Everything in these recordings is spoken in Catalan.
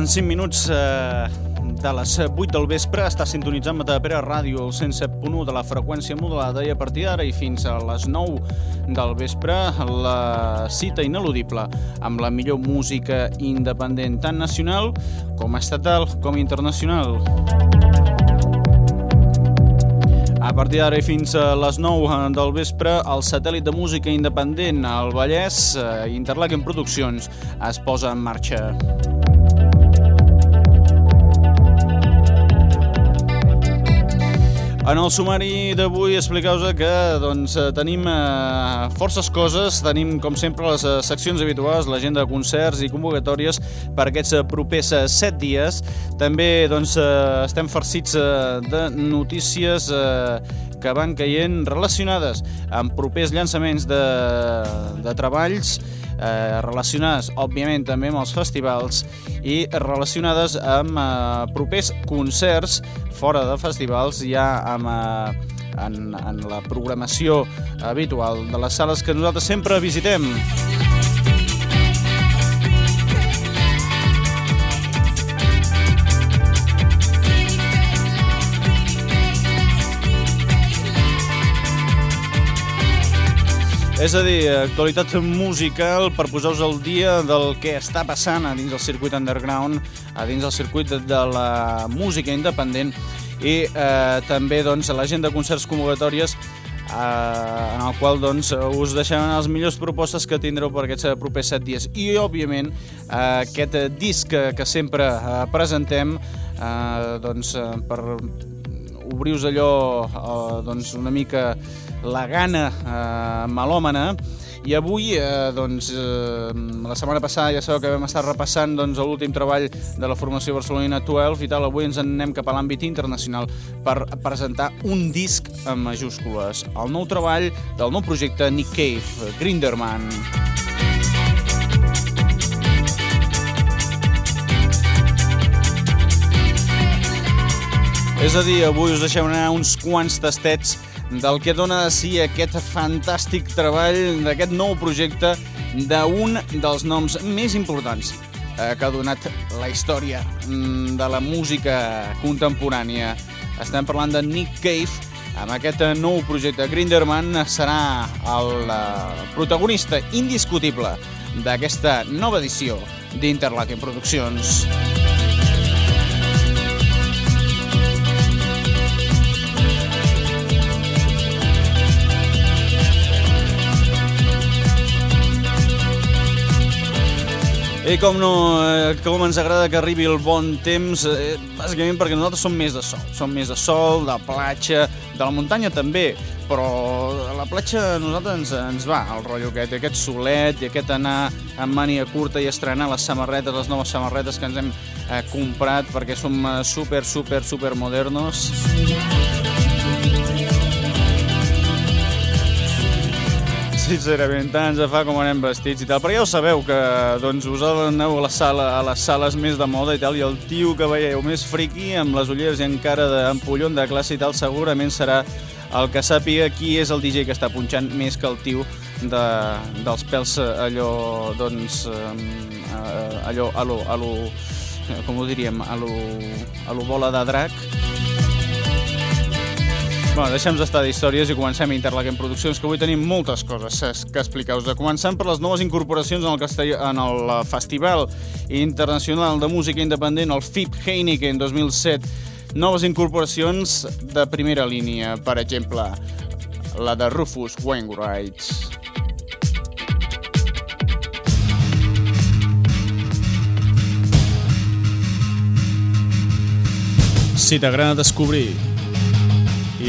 Passen 5 minuts eh, de les 8 del vespre. Està sintonitzant Matapera Ràdio, el 107.1 de la freqüència modulada i a partir d'ara i fins a les 9 del vespre la cita ineludible amb la millor música independent tant nacional com estatal com internacional. A partir d'ara i fins a les 9 del vespre, el satèl·lit de música independent al Vallès, eh, Interlaken Produccions, es posa en marxa. En el sumari d'avui explicar-vos que doncs, tenim eh, forces coses, tenim com sempre les eh, seccions habituals, l'agenda de concerts i convocatòries per aquests eh, propers eh, 7 dies. També doncs, eh, estem farcits eh, de notícies eh, que van caient relacionades amb propers llançaments de, de treballs eh, relacionades, òbviament, també amb els festivals i relacionades amb eh, propers concerts fora de festivals, ja amb, eh, en, en la programació habitual de les sales que nosaltres sempre visitem. És a dir, actualitat musical per posar-vos al dia del que està passant a dins del circuit underground, a dins del circuit de la música independent i eh, també doncs, l'agenda de concerts convocatòries eh, en el qual doncs, us deixem les millors propostes que tindreu per aquests propers set dies. I, òbviament, eh, aquest disc que, que sempre eh, presentem eh, doncs, eh, per obrir-vos allò eh, doncs, una mica la gana eh, melòmana. I avui, eh, doncs, eh, la setmana passada ja sabeu que vam estar repassant doncs, l'últim treball de la formació barcelonina 12 i tal, avui ens en anem cap a l'àmbit internacional per presentar un disc en majúscules, el nou treball del nou projecte Nick Cave, Grinderman. És a dir, avui us deixem anar uns quants tastets del que dona de si aquest fantàstic treball d'aquest nou projecte d'un dels noms més importants eh, que ha donat la història mm, de la música contemporània. Estem parlant de Nick Cave, amb aquest nou projecte. Grinderman serà el eh, protagonista indiscutible d'aquesta nova edició d'Interlaken Produccions. I com no, eh, com ens agrada que arribi el bon temps, eh, bàsicament perquè nosaltres som més de sol. Som més de sol, de platja, de la muntanya també, però a la platja a nosaltres ens, ens va el rotllo aquest, aquest solet i aquest anar amb màniga curta i estrenar les samarretes, les noves samarretes que ens hem eh, comprat perquè som eh, super, super, super modernos. Sincerament, tant ens fa com anem vestits i tal, però ja ho sabeu que doncs, us aneu a, la sala, a les sales més de moda i tal, i el tio que veieu més friqui, amb les ulleres i encara d'ampollon de classe i tal, segurament serà el que sàpiga qui és el DJ que està punxant més que el tio de, dels pèls allò, doncs, eh, allò, a lo, a lo, com ho diríem, a lo, a lo bola de drac, Bueno, deixem estar d'històries i comencem a Interlaken Produccions, que avui tenim moltes coses que explicar-vos. Començant per les noves incorporacions en el, castell, en el Festival Internacional de Música Independent, el FIP Heineken 2007. Noves incorporacions de primera línia, per exemple, la de Rufus Wainwright. Si t'agrada descobrir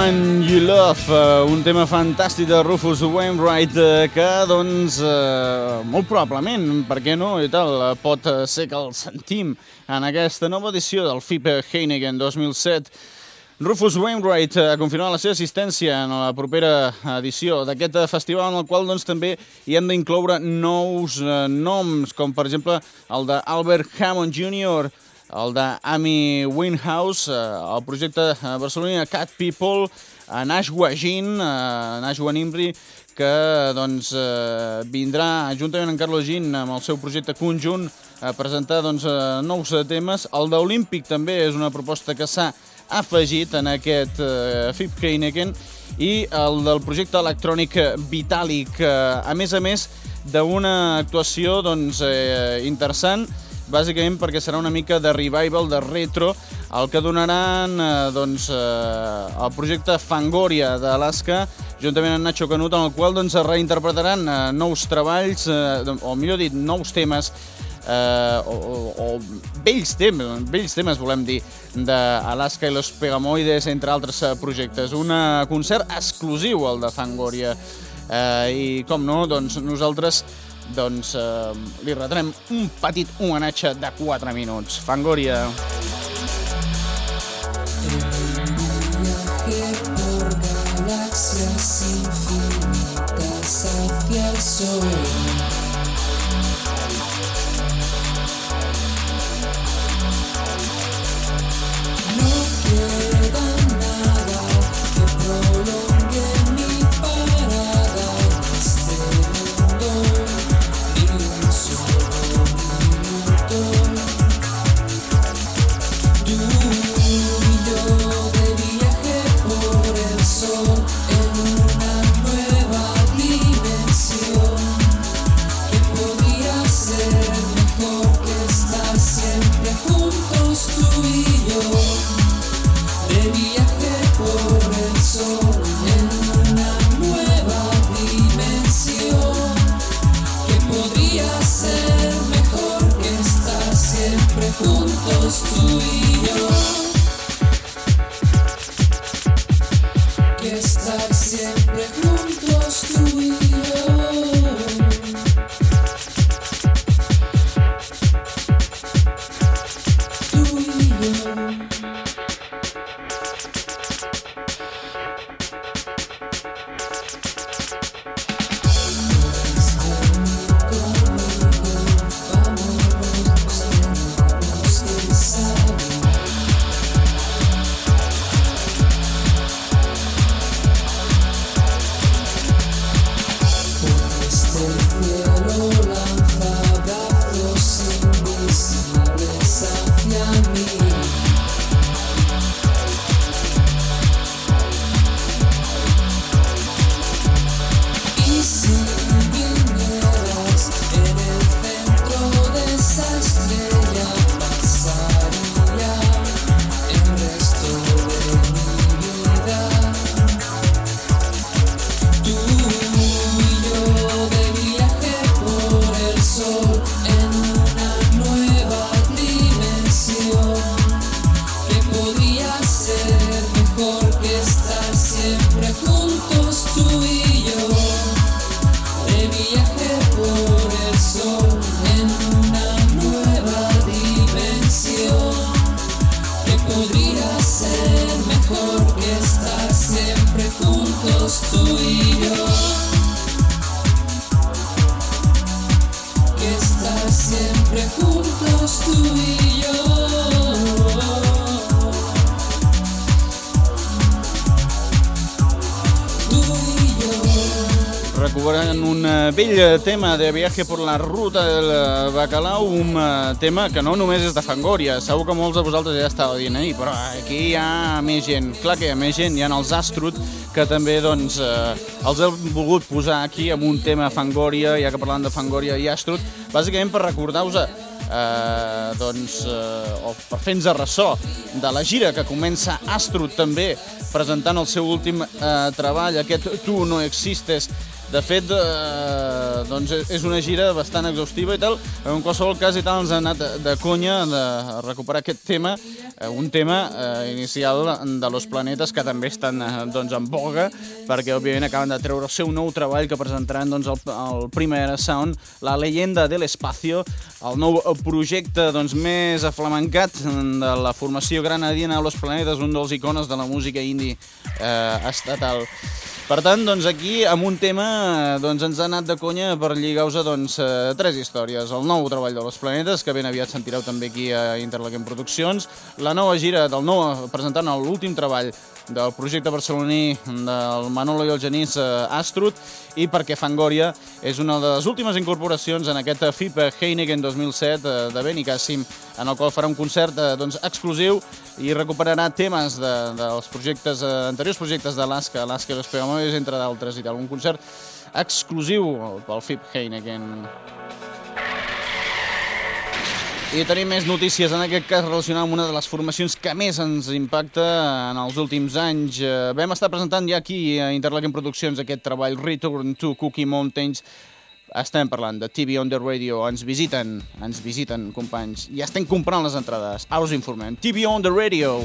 One You Love, uh, un tema fantàstic de Rufus Wainwright uh, que, doncs, uh, molt probablement, per què no, i tal, pot ser que el sentim en aquesta nova edició del FIPE Heineken 2007. Rufus Wainwright ha confirmat la seva assistència en la propera edició d'aquest festival en el qual doncs, també hi hem d'incloure nous uh, noms, com per exemple el d'Albert Hammond Jr., el d'Amy Winhouse, eh, el projecte eh, Barcelona Cat People, a Nash Guagin, a Nash Guanimbri, que doncs, eh, vindrà juntament amb Carlos Gin amb el seu projecte conjunt a presentar doncs, nous temes. El d'Olímpic també és una proposta que s'ha afegit en aquest eh, FIP Heineken i el del projecte electrònic Vitàlic, eh, a més a més d'una actuació doncs, eh, interessant bàsicament perquè serà una mica de revival, de retro, el que donaran eh, doncs, eh, el projecte Fangoria d'Alaska, juntament amb Nacho Canut, en el qual doncs, es reinterpretaran eh, nous treballs, eh, o millor dit, nous temes, eh, o, o, o vells temes, vells temes volem dir, d'Alaska i los Pegamoides, entre altres eh, projectes. Un eh, concert exclusiu, el de Fangoria, eh, i com no, doncs nosaltres doncs, eh, li retrem un petit homenatge de 4 minuts. Fangoria. Fangoria. Vell tema de viatge per la ruta del Bacalau, un eh, tema que no només és de Fangoria, segur que molts de vosaltres ja estàveu dient, eh? però aquí hi ha més gent, clar que hi ha més gent, hi ha els Astrut, que també doncs, eh, els hem volgut posar aquí amb un tema Fangoria, ja que parlant de Fangoria i Astrut, bàsicament per recordar-vos eh, doncs, eh, o per fer-nos ressò de la gira que comença Astrut també presentant el seu últim eh, treball, aquest Tu no existes, de fet, eh, doncs és una gira bastant exhaustiva i tal. En qualsevol cas i tal ens ha anat de, conya de recuperar aquest tema, eh, un tema eh, inicial de Los Planetes que també estan eh, doncs, en boga perquè òbviament acaben de treure el seu nou treball que presentaran doncs, el, el primer Sound, La leyenda de l'espacio, el nou projecte doncs, més aflamencat de la formació granadina Los Planetes, un dels icones de la música indie eh, estatal. Per tant, doncs aquí, amb un tema, doncs ens ha anat de conya per lligar-vos doncs, eh, tres històries. El nou treball de los planetes, que ben aviat sentireu també aquí a Interlaken Produccions, la nova gira del nou, presentant l'últim treball del projecte barceloní del Manolo i el Genís eh, Astrut i perquè Fangoria és una de les últimes incorporacions en aquest FIP Heineken 2007 eh, de Benicàssim en el qual farà un concert doncs, exclusiu i recuperarà temes de, dels projectes, anteriors projectes d'Alaska, Alaska i los Pegamoides, entre d'altres i tal. Un concert exclusiu pel FIP Heineken. I tenim més notícies, en aquest cas relacionat amb una de les formacions que més ens impacta en els últims anys. Eh, vam estar presentant ja aquí a Interlaken Produccions aquest treball Return to Cookie Mountains. Estem parlant de TV on the Radio. Ens visiten, ens visiten, companys. Ja estem comprant les entrades. Ara us informem. TV on the Radio.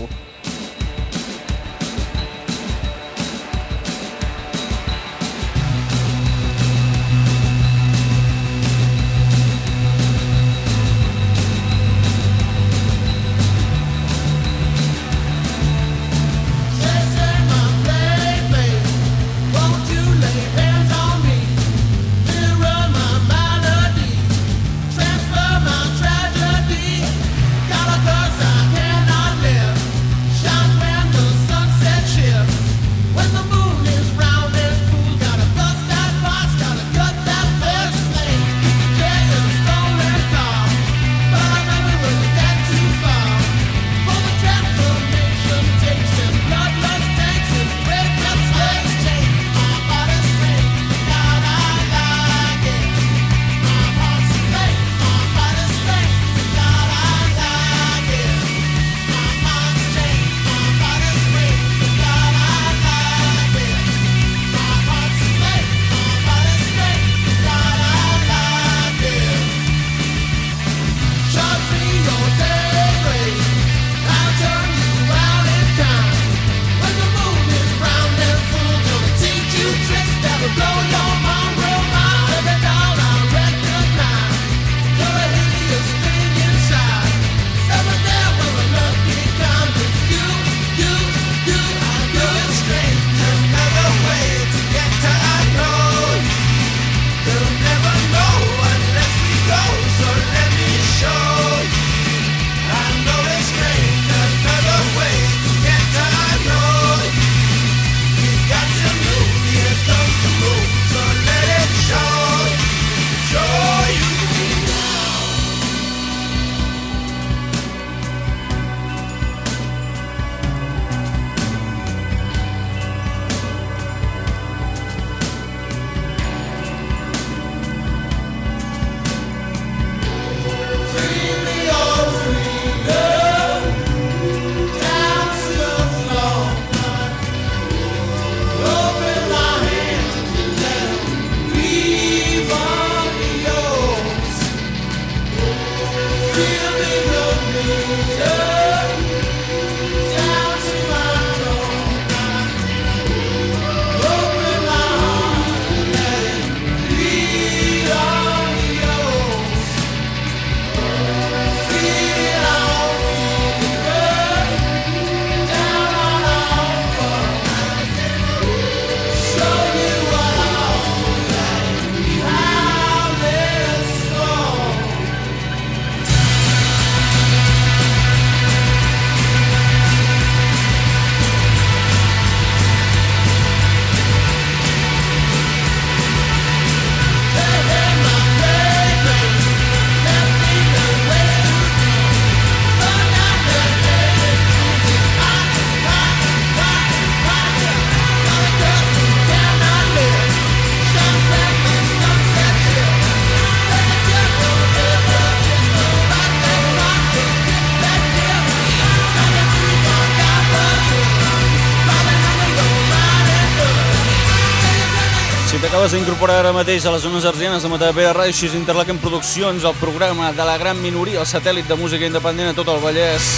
Acabes d'incorporar ara mateix a les zones arsianes de Matavera Ràdio, així Interlaken Produccions, el programa de la gran minoria, el satèl·lit de música independent a tot el Vallès.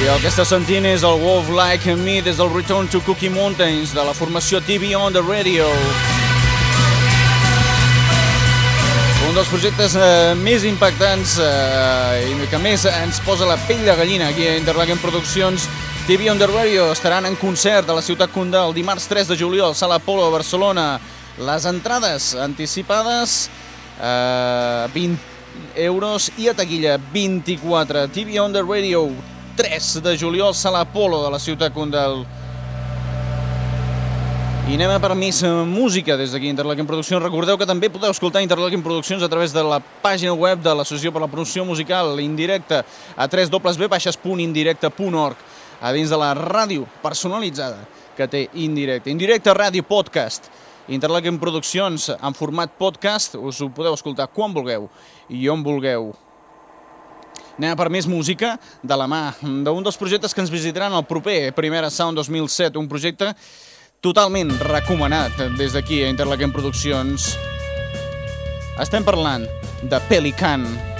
I el que està sentint és el Wolf Like Me des del Return to Cookie Mountains de la formació TV on the Radio. Un dels projectes eh, més impactants eh, i que més ens posa la pell de gallina aquí a Interlaken Produccions TV the Radio estaran en concert a la ciutat Condal dimarts 3 de juliol, Sala Polo, Barcelona. Les entrades anticipades, eh, 20 euros i a taquilla 24. TV the Radio, 3 de juliol, Sala Polo de la ciutat Condal. I anem a per més música des d'aquí, Interlaken Produccions. Recordeu que també podeu escoltar Interlaken Produccions a través de la pàgina web de l'Associació per la Producció Musical indirecta a www.indirecte.org a dins de la ràdio personalitzada que té Indirecte. Indirecte Ràdio Podcast. Interlaken Produccions en format podcast. Us ho podeu escoltar quan vulgueu i on vulgueu. Anem per més música de la mà d'un dels projectes que ens visitaran el proper Primera Sound 2007, un projecte totalment recomanat des d'aquí a Interlaken Produccions. Estem parlant de Pelican. Pelican.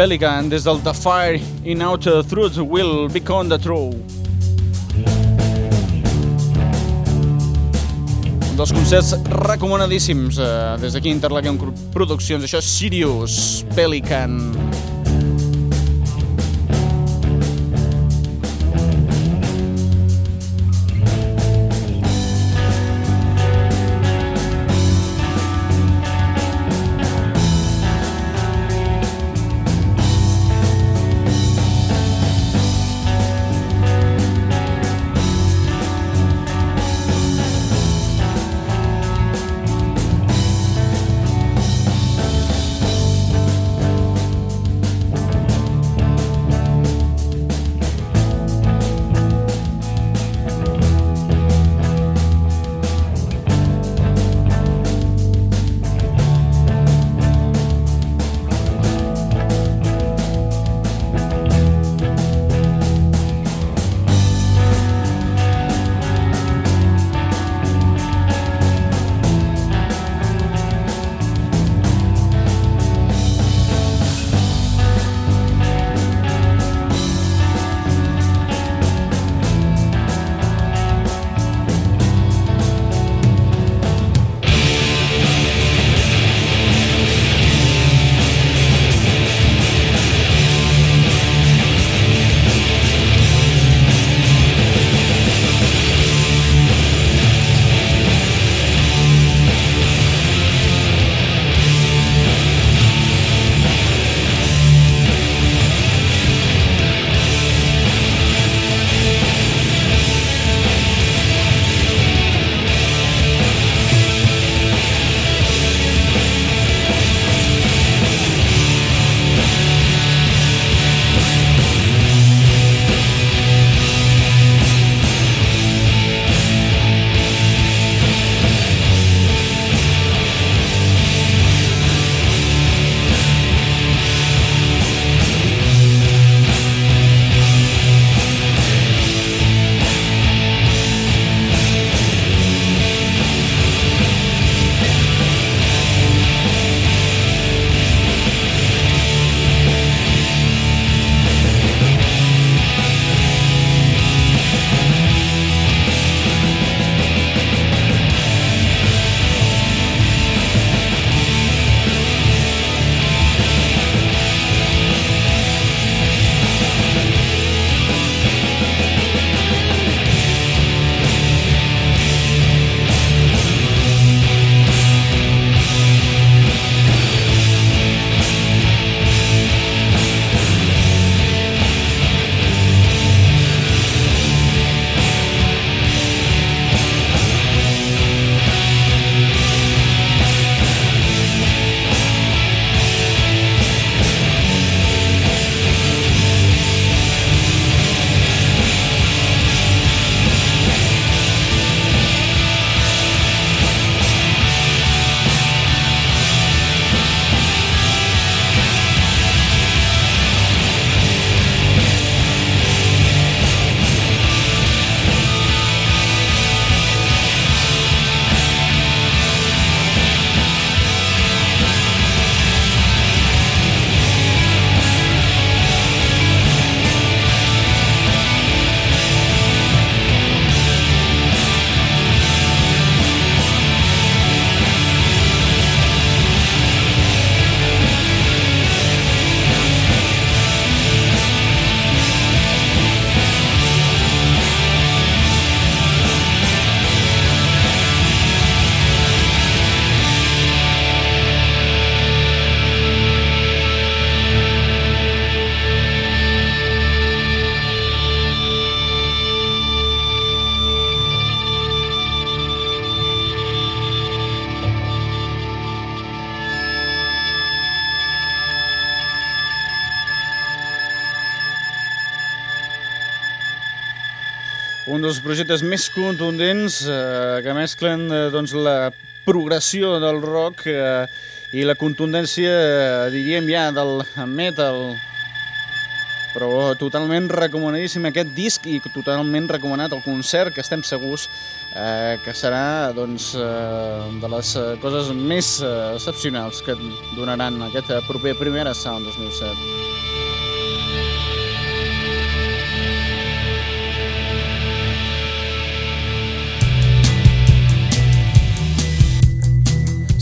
Pelican des del The Fire in Outer Truth Will Become the True. Un dels concerts recomanadíssims eh, des d'aquí Interlaken Produccions. Això és Sirius Pelican. Pelican. Un dels projectes més contundents eh, que mesclen eh, doncs, la progressió del rock eh, i la contundència, eh, diríem ja, del metal. Però totalment recomanadíssim aquest disc i totalment recomanat el concert, que estem segurs eh, que serà doncs, eh, de les coses més eh, excepcionals que donaran aquest proper Primera Sound 2007.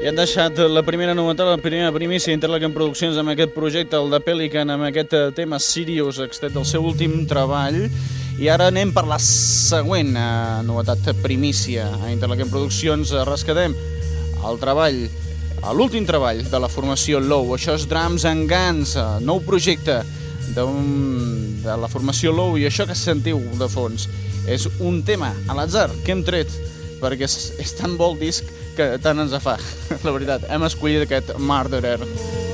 I han deixat la primera novetat, la primera primícia Interlaken Produccions amb aquest projecte, el de Pelican, amb aquest eh, tema Sirius, extret del seu últim treball. I ara anem per la següent eh, novetat primícia a Interlaken Produccions. Rescatem el treball, l'últim treball de la formació Low. Això és Drums and Guns, eh, nou projecte de la formació Low i això que sentiu de fons és un tema a l'atzar que hem tret perquè és, és tan bo el disc que tant ens fa. La veritat, hem escollit aquest Murderer. Murderer.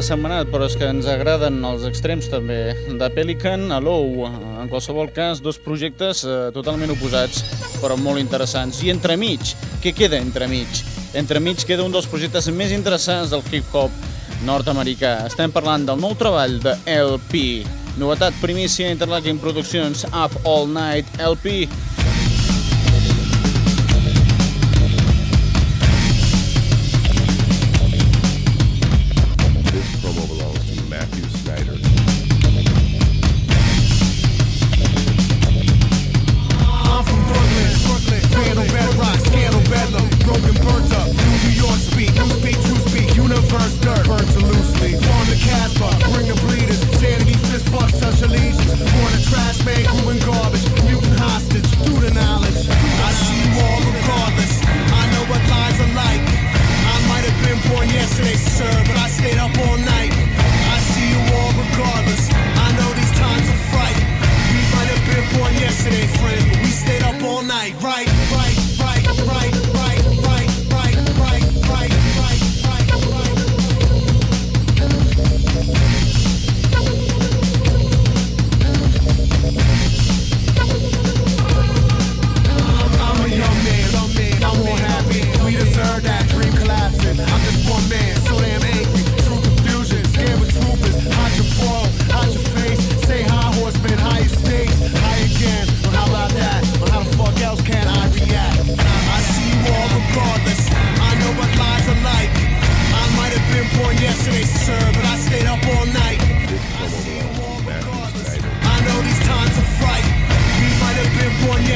De setmanat, però és que ens agraden els extrems també. De Pelican a Low, en qualsevol cas, dos projectes eh, totalment oposats, però molt interessants. I entremig, què queda entremig? Entremig queda un dels projectes més interessants del hip-hop nord-americà. Estem parlant del nou treball de LP. Novetat primícia Interlaken Produccions Up All Night LP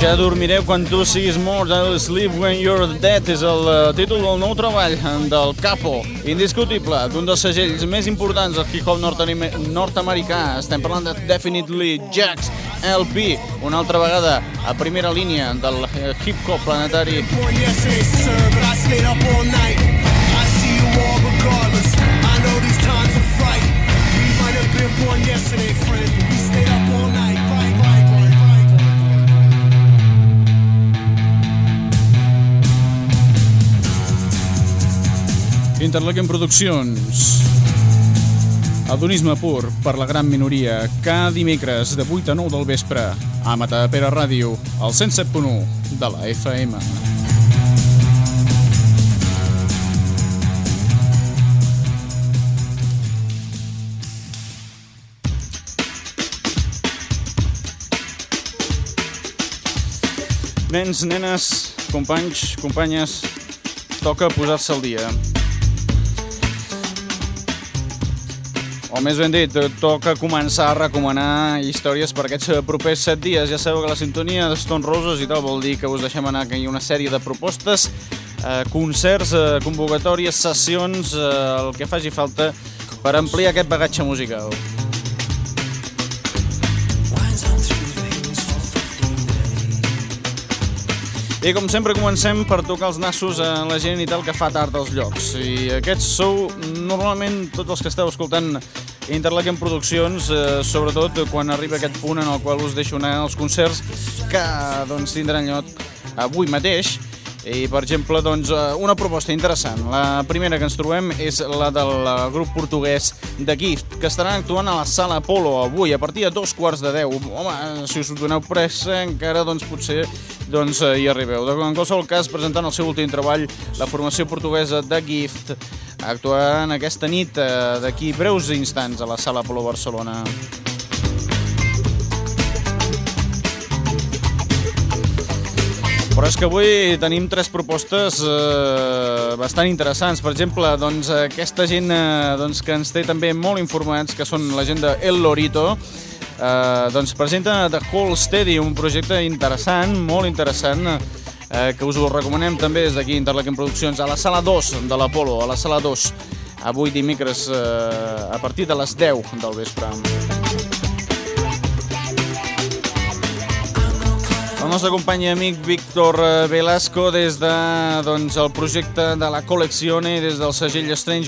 Ja dormireu quan tu siguis mort, I'll sleep when you're dead és el eh, títol del nou treball del Capo, indiscutible, d'un dels segells més importants del hip-hop nord-americà. Estem parlant de Definitely Jax LP, una altra vegada a primera línia del eh, hip-hop planetari. yesterday, but we Interlequem Produccions. Adonisme pur per la gran minoria, cada dimecres de 8 a 9 del vespre, a Matapera Ràdio, al 107.1 de la FM. Nens, nenes, companys, companyes, toca posar-se al dia. O més ben dit, toca començar a recomanar històries per aquests eh, propers set dies. Ja sabeu que la sintonia de Stone Roses i tal vol dir que us deixem anar que hi ha una sèrie de propostes, eh, concerts, eh, convocatòries, sessions, eh, el que faci falta per ampliar aquest bagatge musical. I com sempre comencem per tocar els nassos a la gent i tal que fa tard als llocs. I aquests sou normalment tots els que esteu escoltant Interlaken Produccions, eh, sobretot quan arriba aquest punt en el qual us deixo anar als concerts que doncs, tindran lloc avui mateix. I, per exemple, doncs, eh, una proposta interessant. La primera que ens trobem és la del eh, grup portuguès The Gift, que estaran actuant a la Sala Apolo avui, a partir de dos quarts de deu. Home, si us doneu pressa, encara doncs, potser doncs, eh, hi arribeu. En qualsevol cas, presentant el seu últim treball, la formació portuguesa The Gift, actuant aquesta nit d'aquí breus instants a la Sala Apolo Barcelona. Però és que avui tenim tres propostes eh, bastant interessants. Per exemple, doncs, aquesta gent eh, doncs, que ens té també molt informats, que són la gent de El Lorito, eh, doncs presenta The Whole Steady, un projecte interessant, molt interessant, eh, que us ho recomanem també des d'aquí, Interlaken Produccions, a la sala 2 de l'Apolo, a la sala 2, avui dimecres eh, a partir de les 10 del vespre. El nostre company i amic Víctor eh, Velasco des de, doncs, el projecte de la Colleccione, des del segell Strange